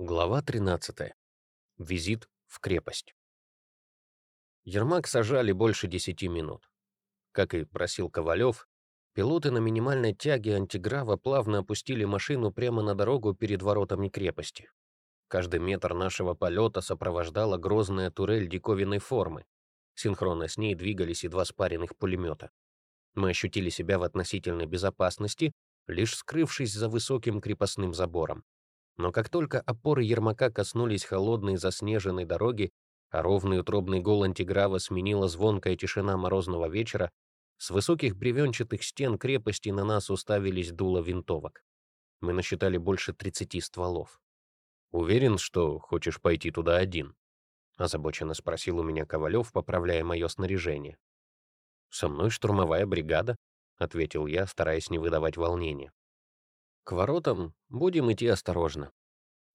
Глава 13. Визит в крепость. Ермак сажали больше 10 минут. Как и просил Ковалев, пилоты на минимальной тяге антиграва плавно опустили машину прямо на дорогу перед воротами крепости. Каждый метр нашего полета сопровождала грозная турель диковинной формы. Синхронно с ней двигались и два спаренных пулемета. Мы ощутили себя в относительной безопасности, лишь скрывшись за высоким крепостным забором. Но как только опоры Ермака коснулись холодной заснеженной дороги, а ровный утробный гол антиграва сменила звонкая тишина морозного вечера, с высоких бревенчатых стен крепости на нас уставились дуло винтовок. Мы насчитали больше 30 стволов. «Уверен, что хочешь пойти туда один?» — озабоченно спросил у меня Ковалев, поправляя мое снаряжение. «Со мной штурмовая бригада», — ответил я, стараясь не выдавать волнения. К воротам будем идти осторожно,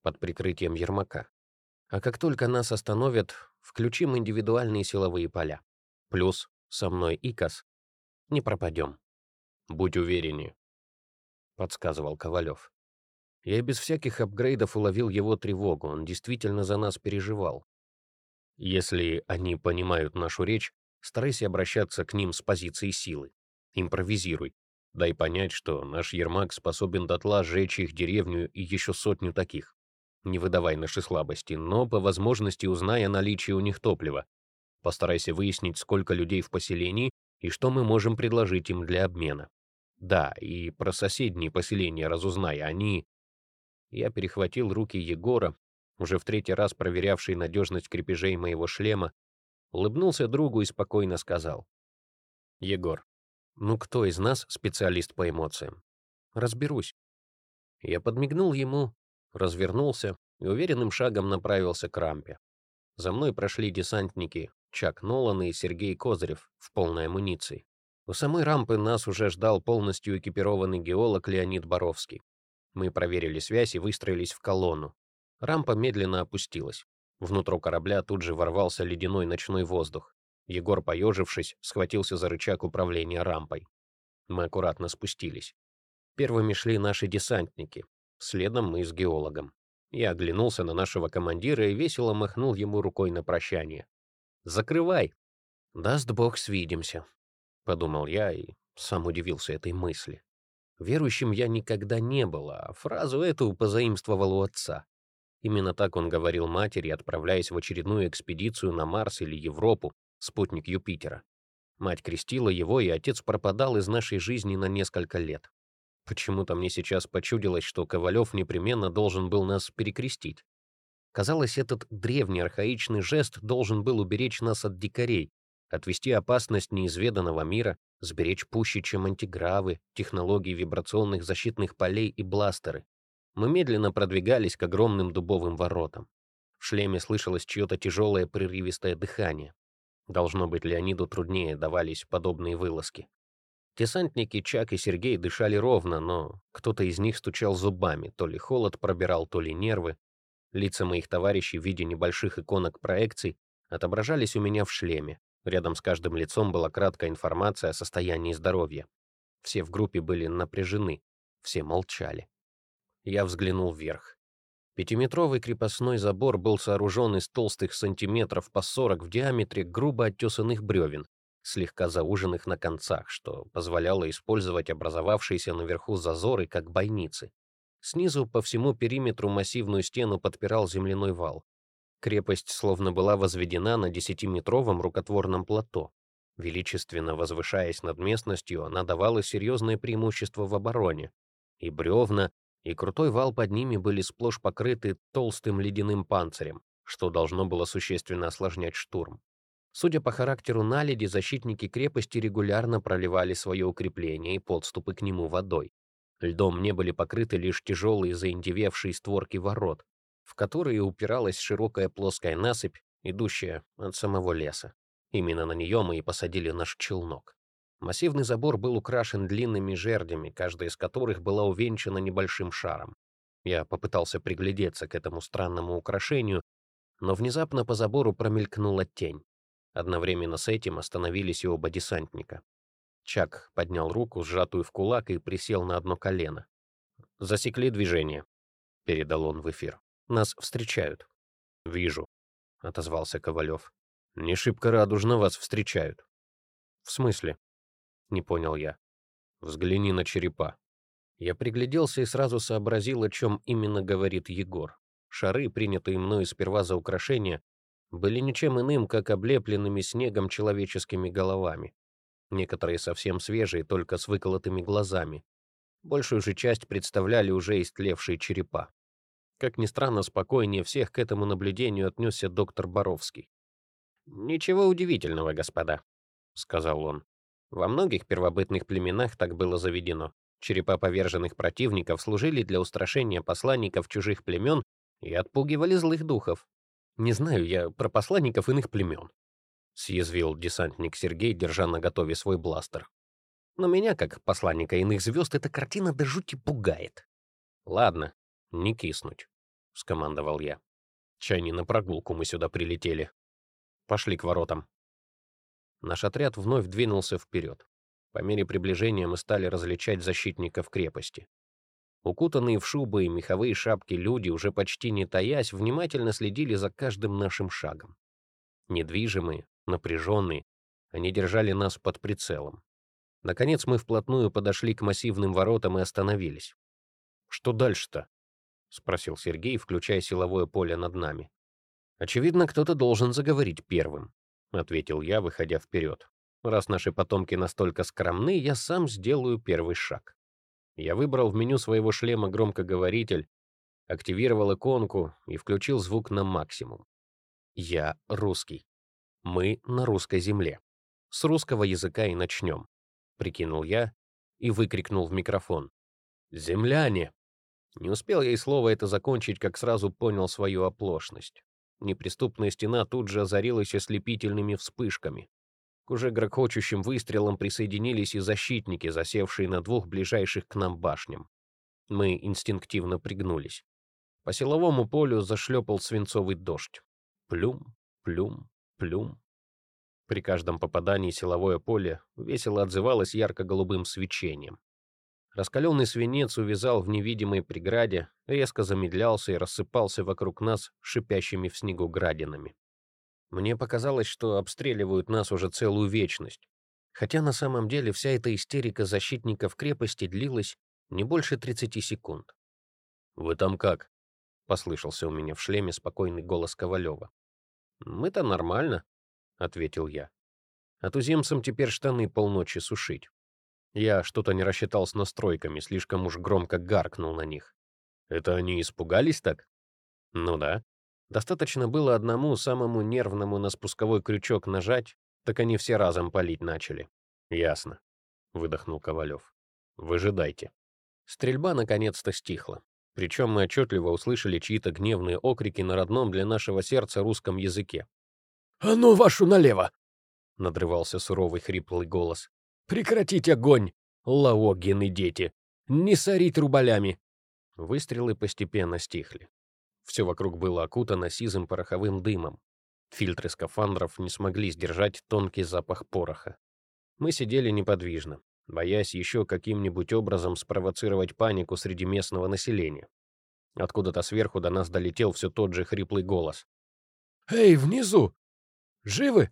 под прикрытием Ермака. А как только нас остановят, включим индивидуальные силовые поля. Плюс со мной ИКАС. Не пропадем. Будь увереннее, — подсказывал Ковалев. Я без всяких апгрейдов уловил его тревогу, он действительно за нас переживал. Если они понимают нашу речь, старайся обращаться к ним с позиции силы. Импровизируй. Дай понять, что наш Ермак способен дотла сжечь их деревню и еще сотню таких. Не выдавай наши слабости, но по возможности узнай о наличии у них топлива. Постарайся выяснить, сколько людей в поселении и что мы можем предложить им для обмена. Да, и про соседние поселения разузнай, они... Я перехватил руки Егора, уже в третий раз проверявший надежность крепежей моего шлема, улыбнулся другу и спокойно сказал. «Егор, ну кто из нас специалист по эмоциям? Разберусь. Я подмигнул ему, развернулся и уверенным шагом направился к рампе. За мной прошли десантники Чак Нолан и Сергей Козырев в полной амуниции. У самой рампы нас уже ждал полностью экипированный геолог Леонид Боровский. Мы проверили связь и выстроились в колонну. Рампа медленно опустилась. Внутрь корабля тут же ворвался ледяной ночной воздух. Егор, поежившись, схватился за рычаг управления рампой. Мы аккуратно спустились. Первыми шли наши десантники, следом мы с геологом. Я оглянулся на нашего командира и весело махнул ему рукой на прощание. «Закрывай!» «Даст Бог, свидимся», — подумал я и сам удивился этой мысли. Верующим я никогда не был, а фразу эту позаимствовал у отца. Именно так он говорил матери, отправляясь в очередную экспедицию на Марс или Европу, спутник Юпитера. Мать крестила его, и отец пропадал из нашей жизни на несколько лет. Почему-то мне сейчас почудилось, что Ковалев непременно должен был нас перекрестить. Казалось, этот древний архаичный жест должен был уберечь нас от дикарей, отвести опасность неизведанного мира, сберечь пуще, чем антигравы, технологии вибрационных защитных полей и бластеры. Мы медленно продвигались к огромным дубовым воротам. В шлеме слышалось чье-то тяжелое прерывистое дыхание. Должно быть, Леониду труднее давались подобные вылазки. Десантники Чак и Сергей дышали ровно, но кто-то из них стучал зубами, то ли холод пробирал, то ли нервы. Лица моих товарищей в виде небольших иконок проекций отображались у меня в шлеме. Рядом с каждым лицом была краткая информация о состоянии здоровья. Все в группе были напряжены, все молчали. Я взглянул вверх. Пятиметровый крепостной забор был сооружен из толстых сантиметров по 40 в диаметре грубо оттесанных бревен, слегка зауженных на концах, что позволяло использовать образовавшиеся наверху зазоры как бойницы. Снизу по всему периметру массивную стену подпирал земляной вал. Крепость словно была возведена на десятиметровом рукотворном плато. Величественно возвышаясь над местностью, она давала серьезное преимущество в обороне. И бревна, и крутой вал под ними были сплошь покрыты толстым ледяным панцирем, что должно было существенно осложнять штурм. Судя по характеру наледи, защитники крепости регулярно проливали свое укрепление и подступы к нему водой. Льдом не были покрыты лишь тяжелые заиндевевшие створки ворот, в которые упиралась широкая плоская насыпь, идущая от самого леса. Именно на нее мы и посадили наш челнок. Массивный забор был украшен длинными жердями, каждая из которых была увенчана небольшим шаром. Я попытался приглядеться к этому странному украшению, но внезапно по забору промелькнула тень. Одновременно с этим остановились и оба десантника. Чак поднял руку, сжатую в кулак, и присел на одно колено. «Засекли движение», — передал он в эфир. Нас встречают». «Вижу», — отозвался Ковалев. «Не шибко радужно вас встречают». «В смысле?» — не понял я. «Взгляни на черепа». Я пригляделся и сразу сообразил, о чем именно говорит Егор. Шары, принятые мною сперва за украшения, были ничем иным, как облепленными снегом человеческими головами. Некоторые совсем свежие, только с выколотыми глазами. Большую же часть представляли уже истлевшие черепа. Как ни странно, спокойнее всех к этому наблюдению отнесся доктор Боровский. «Ничего удивительного, господа», — сказал он. «Во многих первобытных племенах так было заведено. Черепа поверженных противников служили для устрашения посланников чужих племен и отпугивали злых духов. Не знаю я про посланников иных племен. Съязвил десантник Сергей, держа на готове свой бластер. Но меня, как посланника иных звезд, эта картина до жути пугает. Ладно, не киснуть, — скомандовал я. Чай не на прогулку мы сюда прилетели. Пошли к воротам. Наш отряд вновь двинулся вперед. По мере приближения мы стали различать защитников крепости. Укутанные в шубы и меховые шапки люди, уже почти не таясь, внимательно следили за каждым нашим шагом. Недвижимые, напряженные, они держали нас под прицелом. Наконец мы вплотную подошли к массивным воротам и остановились. «Что дальше-то?» — спросил Сергей, включая силовое поле над нами. «Очевидно, кто-то должен заговорить первым», — ответил я, выходя вперед. «Раз наши потомки настолько скромны, я сам сделаю первый шаг». Я выбрал в меню своего шлема громкоговоритель, активировал иконку и включил звук на максимум. Я русский. Мы на русской земле. С русского языка и начнем. Прикинул я и выкрикнул в микрофон. «Земляне!» Не успел я и слово это закончить, как сразу понял свою оплошность. Неприступная стена тут же озарилась ослепительными вспышками. К уже грохочущим выстрелам присоединились и защитники, засевшие на двух ближайших к нам башням. Мы инстинктивно пригнулись. По силовому полю зашлепал свинцовый дождь. Плюм, плюм, плюм. При каждом попадании силовое поле весело отзывалось ярко-голубым свечением. Раскаленный свинец увязал в невидимой преграде, резко замедлялся и рассыпался вокруг нас шипящими в снегу градинами. Мне показалось, что обстреливают нас уже целую вечность. Хотя на самом деле вся эта истерика защитников крепости длилась не больше 30 секунд. «Вы там как?» — послышался у меня в шлеме спокойный голос Ковалева. «Мы-то нормально», — ответил я. «А туземцам теперь штаны полночи сушить. Я что-то не рассчитал с настройками, слишком уж громко гаркнул на них. Это они испугались так? Ну да. Достаточно было одному самому нервному на спусковой крючок нажать, так они все разом палить начали. «Ясно», — выдохнул Ковалев. «Выжидайте». Стрельба наконец-то стихла. Причем мы отчетливо услышали чьи-то гневные окрики на родном для нашего сердца русском языке. «А ну, вашу налево!» — надрывался суровый хриплый голос. «Прекратить огонь, лаогины дети! Не сорить рубалями!» Выстрелы постепенно стихли. Все вокруг было окутано сизым пороховым дымом. Фильтры скафандров не смогли сдержать тонкий запах пороха. Мы сидели неподвижно, боясь еще каким-нибудь образом спровоцировать панику среди местного населения. Откуда-то сверху до нас долетел все тот же хриплый голос. «Эй, внизу! Живы?»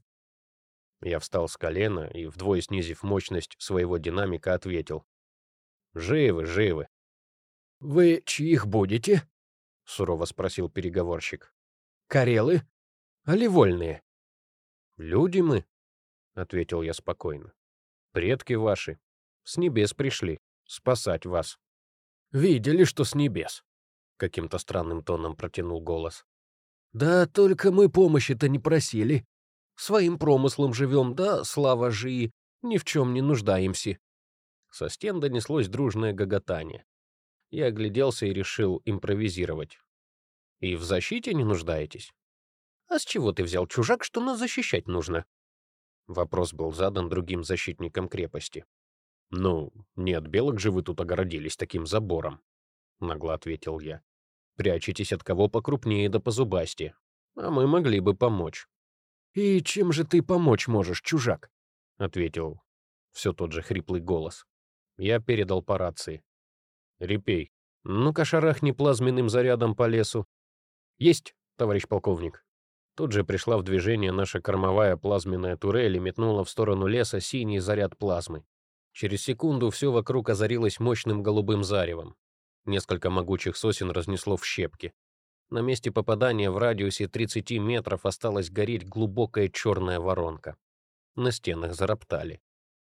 Я встал с колена и, вдвое снизив мощность своего динамика, ответил. «Живы, живы». «Вы чьих будете?» — сурово спросил переговорщик. «Карелы? Али вольные?» «Люди мы», — ответил я спокойно. «Предки ваши. С небес пришли. Спасать вас». «Видели, что с небес?» — каким-то странным тоном протянул голос. «Да только мы помощи-то не просили. Своим промыслом живем, да, слава жи, ни в чем не нуждаемся». Со стен донеслось дружное гоготание. Я огляделся и решил импровизировать. «И в защите не нуждаетесь?» «А с чего ты взял, чужак, что нас защищать нужно?» Вопрос был задан другим защитникам крепости. «Ну, не от белок же вы тут огородились таким забором», — нагло ответил я. «Прячетесь от кого покрупнее да позубасти, а мы могли бы помочь». «И чем же ты помочь можешь, чужак?» — ответил все тот же хриплый голос. Я передал по рации. «Репей, ну-ка шарахни плазменным зарядом по лесу». «Есть, товарищ полковник». Тут же пришла в движение наша кормовая плазменная турель и метнула в сторону леса синий заряд плазмы. Через секунду все вокруг озарилось мощным голубым заревом. Несколько могучих сосен разнесло в щепки. На месте попадания в радиусе 30 метров осталась гореть глубокая черная воронка. На стенах зароптали.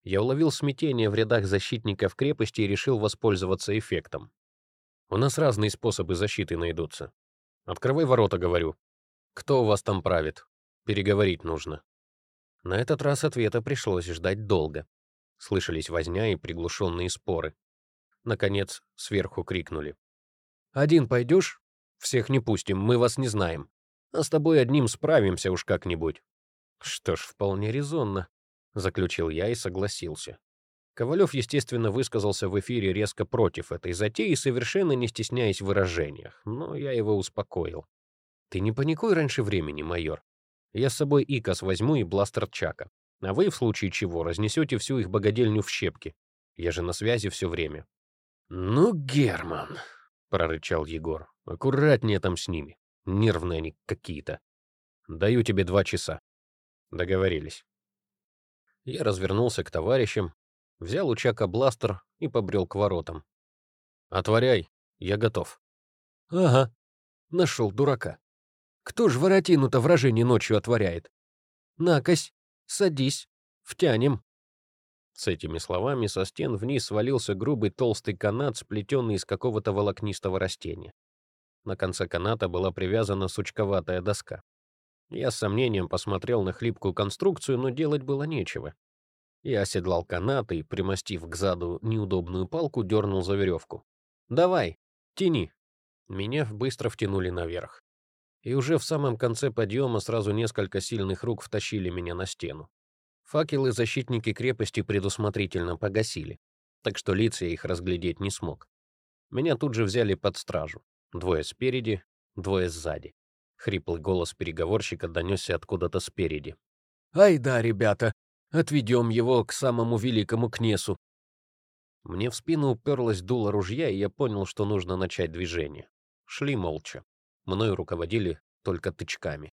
Я уловил смятение в рядах защитников крепости и решил воспользоваться эффектом. У нас разные способы защиты найдутся. Открывай ворота, говорю. Кто у вас там правит? Переговорить нужно. На этот раз ответа пришлось ждать долго. Слышались возня и приглушенные споры. Наконец, сверху крикнули. «Один пойдешь? Всех не пустим, мы вас не знаем. А с тобой одним справимся уж как-нибудь». «Что ж, вполне резонно», — заключил я и согласился. Ковалев, естественно, высказался в эфире резко против этой затеи, совершенно не стесняясь в выражениях, но я его успокоил. «Ты не паникуй раньше времени, майор. Я с собой ИКОС возьму и бластер Чака. А вы, в случае чего, разнесете всю их богадельню в щепки. Я же на связи все время». «Ну, Герман», — прорычал Егор, — «аккуратнее там с ними. Нервные они какие-то. Даю тебе два часа». Договорились. Я развернулся к товарищам, взял у Чака бластер и побрел к воротам. «Отворяй, я готов». «Ага, нашел дурака. Кто ж воротину-то вражение ночью отворяет? Накось, садись, втянем». С этими словами со стен вниз свалился грубый толстый канат, сплетенный из какого-то волокнистого растения. На конце каната была привязана сучковатая доска. Я с сомнением посмотрел на хлипкую конструкцию, но делать было нечего. Я оседлал канат и, примостив к заду неудобную палку, дернул за веревку. «Давай, тяни!» Меня быстро втянули наверх и уже в самом конце подъема сразу несколько сильных рук втащили меня на стену. Факелы защитники крепости предусмотрительно погасили, так что лица их разглядеть не смог. Меня тут же взяли под стражу. Двое спереди, двое сзади. Хриплый голос переговорщика донесся откуда-то спереди. «Ай да, ребята, отведем его к самому великому кнесу». Мне в спину уперлась дуло ружья, и я понял, что нужно начать движение. Шли молча. Мною руководили только тычками.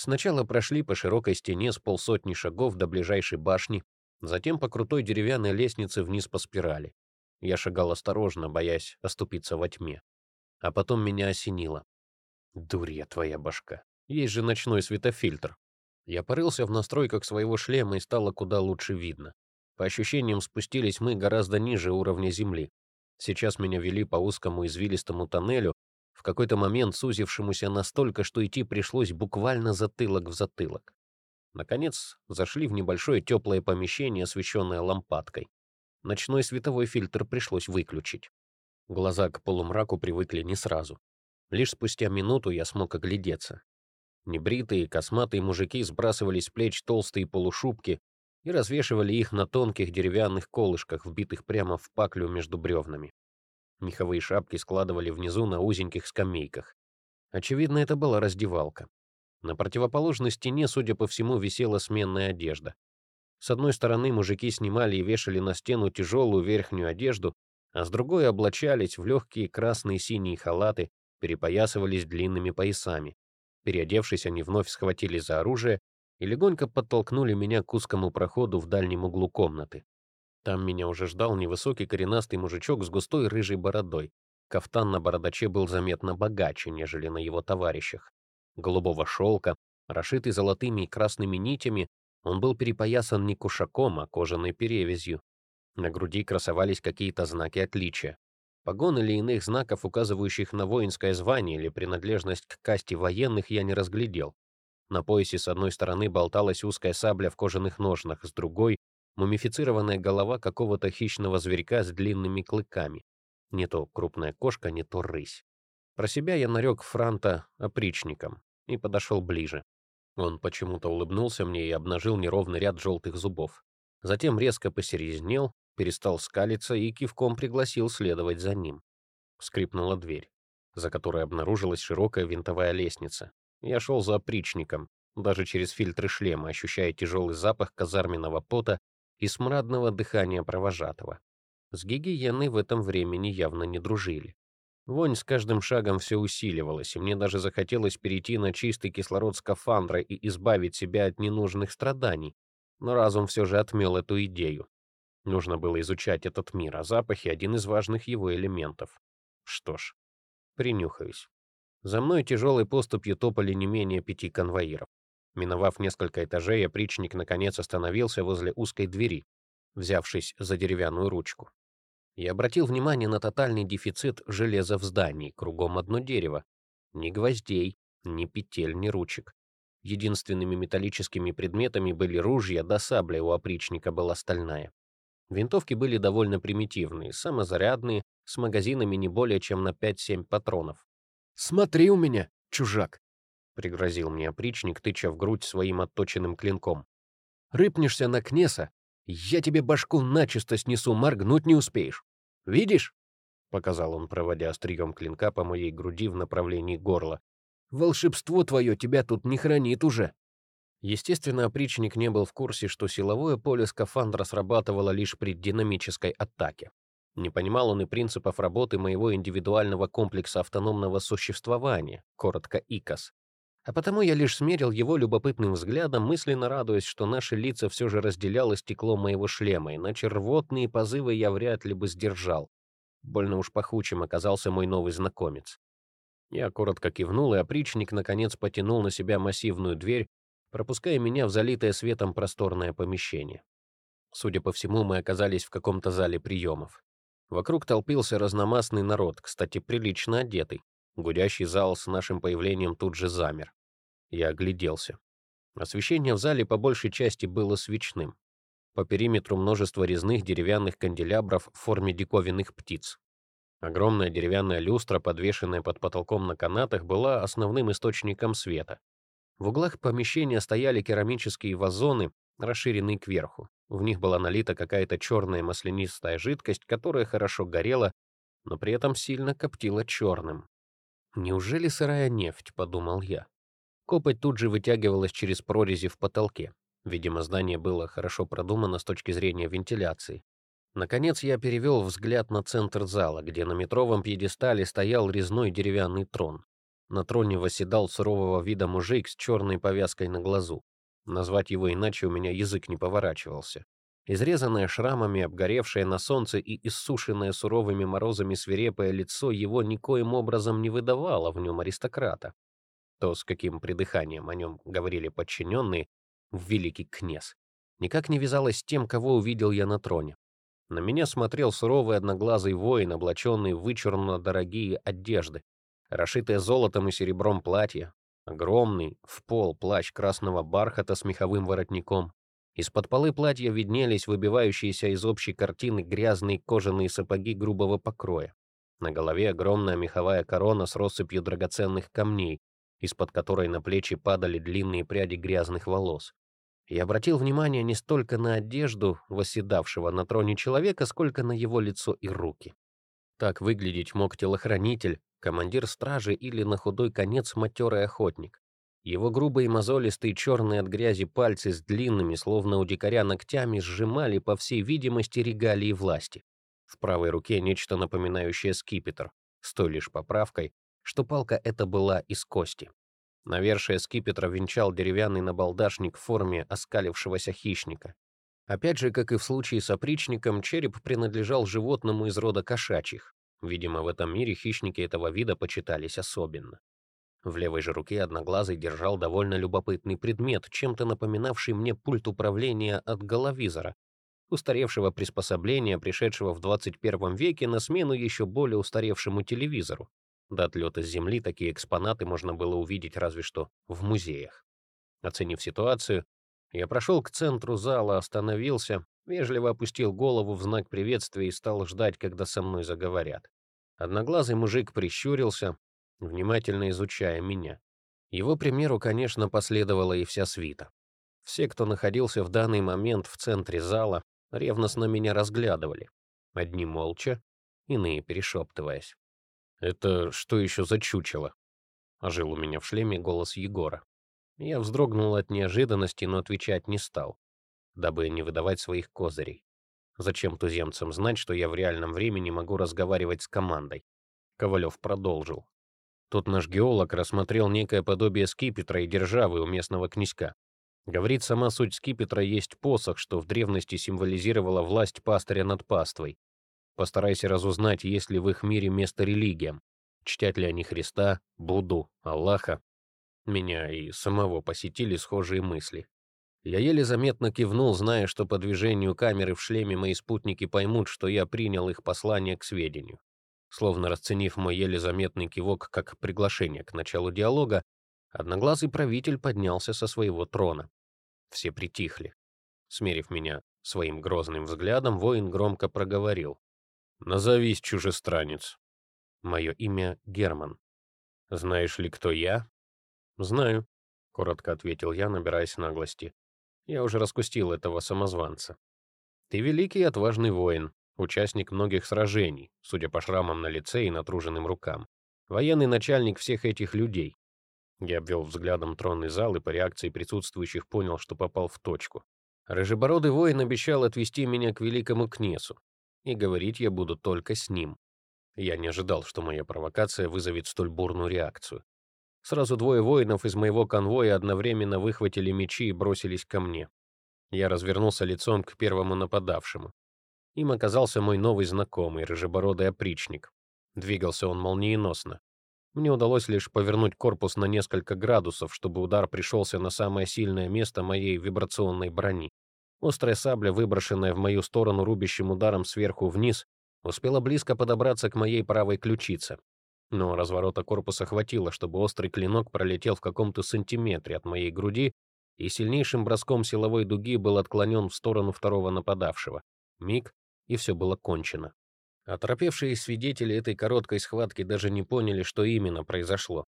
Сначала прошли по широкой стене с полсотни шагов до ближайшей башни, затем по крутой деревянной лестнице вниз по спирали. Я шагал осторожно, боясь оступиться во тьме. А потом меня осенило. Дурья твоя башка. Есть же ночной светофильтр. Я порылся в настройках своего шлема и стало куда лучше видно. По ощущениям, спустились мы гораздо ниже уровня земли. Сейчас меня вели по узкому извилистому тоннелю, в какой-то момент сузившемуся настолько, что идти пришлось буквально затылок в затылок. Наконец, зашли в небольшое теплое помещение, освещенное лампадкой. Ночной световой фильтр пришлось выключить. Глаза к полумраку привыкли не сразу. Лишь спустя минуту я смог оглядеться. Небритые, косматые мужики сбрасывали с плеч толстые полушубки и развешивали их на тонких деревянных колышках, вбитых прямо в паклю между бревнами. Меховые шапки складывали внизу на узеньких скамейках. Очевидно, это была раздевалка. На противоположной стене, судя по всему, висела сменная одежда. С одной стороны мужики снимали и вешали на стену тяжелую верхнюю одежду, а с другой облачались в легкие красные синие халаты, перепоясывались длинными поясами. Переодевшись, они вновь схватили за оружие и легонько подтолкнули меня к узкому проходу в дальнем углу комнаты. Там меня уже ждал невысокий коренастый мужичок с густой рыжей бородой. Кафтан на бородаче был заметно богаче, нежели на его товарищах. Голубого шелка, расшитый золотыми и красными нитями, он был перепоясан не кушаком, а кожаной перевязью. На груди красовались какие-то знаки отличия. Погон или иных знаков, указывающих на воинское звание или принадлежность к касте военных, я не разглядел. На поясе с одной стороны болталась узкая сабля в кожаных ножнах, с другой мумифицированная голова какого-то хищного зверька с длинными клыками. Не то крупная кошка, не то рысь. Про себя я нарек Франта опричником и подошел ближе. Он почему-то улыбнулся мне и обнажил неровный ряд желтых зубов. Затем резко посерезнел, перестал скалиться и кивком пригласил следовать за ним. Скрипнула дверь, за которой обнаружилась широкая винтовая лестница. Я шел за опричником, даже через фильтры шлема, ощущая тяжелый запах казарменного пота и смрадного дыхания провожатого. С гигиеной в этом времени явно не дружили. Вонь с каждым шагом все усиливалась, и мне даже захотелось перейти на чистый кислород скафандра и избавить себя от ненужных страданий. Но разум все же отмел эту идею. Нужно было изучать этот мир, а запахи — один из важных его элементов. Что ж, принюхаюсь. За мной тяжелой поступью топали не менее пяти конвоиров. Миновав несколько этажей, опричник наконец остановился возле узкой двери, взявшись за деревянную ручку. Я обратил внимание на тотальный дефицит железа в здании, кругом одно дерево. Ни гвоздей, ни петель, ни ручек. Единственными металлическими предметами были ружья, да сабля у опричника была стальная. Винтовки были довольно примитивные, самозарядные, с магазинами не более чем на 5-7 патронов. «Смотри у меня, чужак!» — пригрозил мне опричник, тыча в грудь своим отточенным клинком. «Рыпнешься на Кнеса, я тебе башку начисто снесу, моргнуть не успеешь. Видишь?» — показал он, проводя острием клинка по моей груди в направлении горла. «Волшебство твое тебя тут не хранит уже». Естественно, опричник не был в курсе, что силовое поле скафандра срабатывало лишь при динамической атаке. Не понимал он и принципов работы моего индивидуального комплекса автономного существования, коротко ИКОС. А потому я лишь смерил его любопытным взглядом, мысленно радуясь, что наши лица все же разделяло стекло моего шлема, иначе рвотные позывы я вряд ли бы сдержал. Больно уж пахучим оказался мой новый знакомец. Я коротко кивнул, и опричник наконец потянул на себя массивную дверь, пропуская меня в залитое светом просторное помещение. Судя по всему, мы оказались в каком-то зале приемов. Вокруг толпился разномастный народ, кстати, прилично одетый. Гудящий зал с нашим появлением тут же замер. Я огляделся. Освещение в зале по большей части было свечным. По периметру множество резных деревянных канделябров в форме диковинных птиц. Огромная деревянная люстра, подвешенная под потолком на канатах, была основным источником света. В углах помещения стояли керамические вазоны, расширенные кверху. В них была налита какая-то черная маслянистая жидкость, которая хорошо горела, но при этом сильно коптила черным. «Неужели сырая нефть?» — подумал я. Копоть тут же вытягивалась через прорези в потолке. Видимо, здание было хорошо продумано с точки зрения вентиляции. Наконец я перевел взгляд на центр зала, где на метровом пьедестале стоял резной деревянный трон. На троне восседал сурового вида мужик с черной повязкой на глазу. Назвать его иначе у меня язык не поворачивался. Изрезанное шрамами, обгоревшее на солнце и иссушенное суровыми морозами свирепое лицо его никоим образом не выдавало в нем аристократа. То, с каким придыханием о нем говорили подчиненные, в великий князь, никак не вязалось с тем, кого увидел я на троне. На меня смотрел суровый одноглазый воин, облаченный в вычурно дорогие одежды, расшитое золотом и серебром платье, огромный, в пол плащ красного бархата с меховым воротником. Из-под полы платья виднелись выбивающиеся из общей картины грязные кожаные сапоги грубого покроя. На голове огромная меховая корона с россыпью драгоценных камней, из-под которой на плечи падали длинные пряди грязных волос. Я обратил внимание не столько на одежду восседавшего на троне человека, сколько на его лицо и руки. Так выглядеть мог телохранитель, командир стражи или на худой конец матерый охотник. Его грубые мозолистые черные от грязи пальцы с длинными, словно у дикаря ногтями, сжимали, по всей видимости, регалии власти. В правой руке нечто напоминающее скипетр, с той лишь поправкой, что палка эта была из кости. Навершие скипетра венчал деревянный набалдашник в форме оскалившегося хищника. Опять же, как и в случае с опричником, череп принадлежал животному из рода кошачьих. Видимо, в этом мире хищники этого вида почитались особенно. В левой же руке одноглазый держал довольно любопытный предмет, чем-то напоминавший мне пульт управления от головизора, устаревшего приспособления, пришедшего в 21 веке на смену еще более устаревшему телевизору. До отлета с Земли такие экспонаты можно было увидеть разве что в музеях. Оценив ситуацию, я прошел к центру зала, остановился, вежливо опустил голову в знак приветствия и стал ждать, когда со мной заговорят. Одноглазый мужик прищурился, внимательно изучая меня. Его примеру, конечно, последовала и вся свита. Все, кто находился в данный момент в центре зала, ревностно меня разглядывали. Одни молча, иные перешептываясь. «Это что еще за чучело?» Ожил у меня в шлеме голос Егора. Я вздрогнул от неожиданности, но отвечать не стал дабы не выдавать своих козырей. Зачем туземцам знать, что я в реальном времени могу разговаривать с командой? Ковалев продолжил. Тут наш геолог рассмотрел некое подобие скипетра и державы у местного князька. Говорит, сама суть скипетра есть посох, что в древности символизировала власть пастыря над паствой. Постарайся разузнать, есть ли в их мире место религиям. Чтят ли они Христа, Будду, Аллаха. Меня и самого посетили схожие мысли. Я еле заметно кивнул, зная, что по движению камеры в шлеме мои спутники поймут, что я принял их послание к сведению. Словно расценив мой еле заметный кивок как приглашение к началу диалога, одноглазый правитель поднялся со своего трона. Все притихли. Смерив меня своим грозным взглядом, воин громко проговорил. «Назовись, чужестранец». «Мое имя Герман». «Знаешь ли, кто я?» «Знаю», — коротко ответил я, набираясь наглости. «Я уже раскустил этого самозванца. Ты великий и отважный воин, участник многих сражений, судя по шрамам на лице и натруженным рукам. Военный начальник всех этих людей. Я обвел взглядом тронный зал и по реакции присутствующих понял, что попал в точку. Рыжебородый воин обещал отвести меня к великому кнесу, и говорить я буду только с ним. Я не ожидал, что моя провокация вызовет столь бурную реакцию. Сразу двое воинов из моего конвоя одновременно выхватили мечи и бросились ко мне. Я развернулся лицом к первому нападавшему. Им оказался мой новый знакомый, рыжебородый опричник. Двигался он молниеносно. Мне удалось лишь повернуть корпус на несколько градусов, чтобы удар пришелся на самое сильное место моей вибрационной брони. Острая сабля, выброшенная в мою сторону рубящим ударом сверху вниз, успела близко подобраться к моей правой ключице. Но разворота корпуса хватило, чтобы острый клинок пролетел в каком-то сантиметре от моей груди и сильнейшим броском силовой дуги был отклонен в сторону второго нападавшего. Миг, и все было кончено. Оторопевшие свидетели этой короткой схватки даже не поняли, что именно произошло.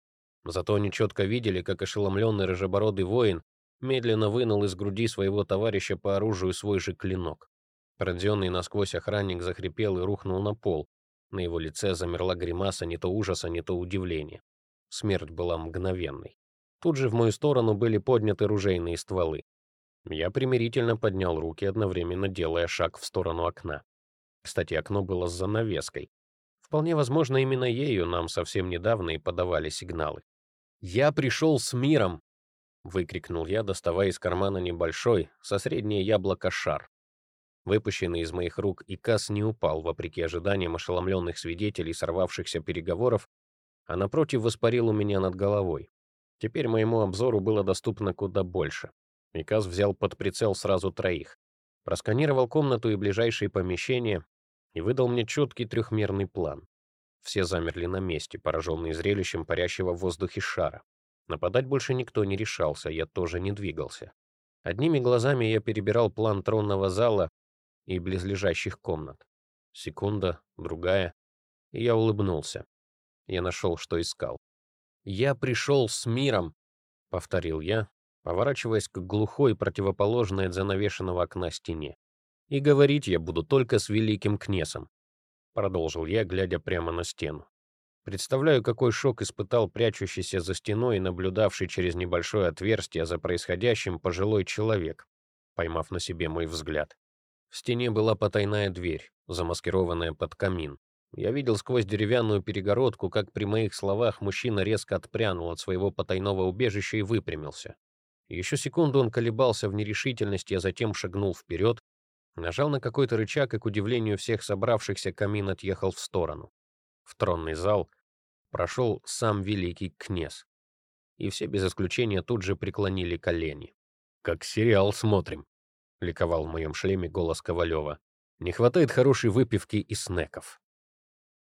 Зато они четко видели, как ошеломленный рыжебородый воин медленно вынул из груди своего товарища по оружию свой же клинок. Пронзенный насквозь охранник захрипел и рухнул на пол. На его лице замерла гримаса не то ужаса, не то удивления. Смерть была мгновенной. Тут же в мою сторону были подняты ружейные стволы. Я примирительно поднял руки, одновременно делая шаг в сторону окна. Кстати, окно было с занавеской. Вполне возможно, именно ею нам совсем недавно и подавали сигналы. «Я пришел с миром!» — выкрикнул я, доставая из кармана небольшой, со среднее яблоко шар. Выпущенный из моих рук иказ не упал, вопреки ожиданиям ошеломленных свидетелей сорвавшихся переговоров, а напротив воспарил у меня над головой. Теперь моему обзору было доступно куда больше. Иказ взял под прицел сразу троих. Просканировал комнату и ближайшие помещения, и выдал мне четкий трехмерный план. Все замерли на месте, пораженные зрелищем парящего в воздухе шара. Нападать больше никто не решался, я тоже не двигался. Одними глазами я перебирал план тронного зала и близлежащих комнат. Секунда, другая, и я улыбнулся. Я нашел, что искал. «Я пришел с миром», — повторил я, поворачиваясь к глухой, противоположной от занавешенного окна стене. И говорить я буду только с великим кнесом, продолжил я, глядя прямо на стену. Представляю, какой шок испытал прячущийся за стеной и наблюдавший через небольшое отверстие за происходящим пожилой человек, поймав на себе мой взгляд. В стене была потайная дверь, замаскированная под камин. Я видел сквозь деревянную перегородку, как при моих словах мужчина резко отпрянул от своего потайного убежища и выпрямился. Еще секунду он колебался в нерешительности, а затем шагнул вперед, Нажал на какой-то рычаг, и, к удивлению всех собравшихся, камин отъехал в сторону. В тронный зал прошел сам великий князь. И все без исключения тут же преклонили колени. «Как сериал смотрим», — ликовал в моем шлеме голос Ковалева. «Не хватает хорошей выпивки и снеков».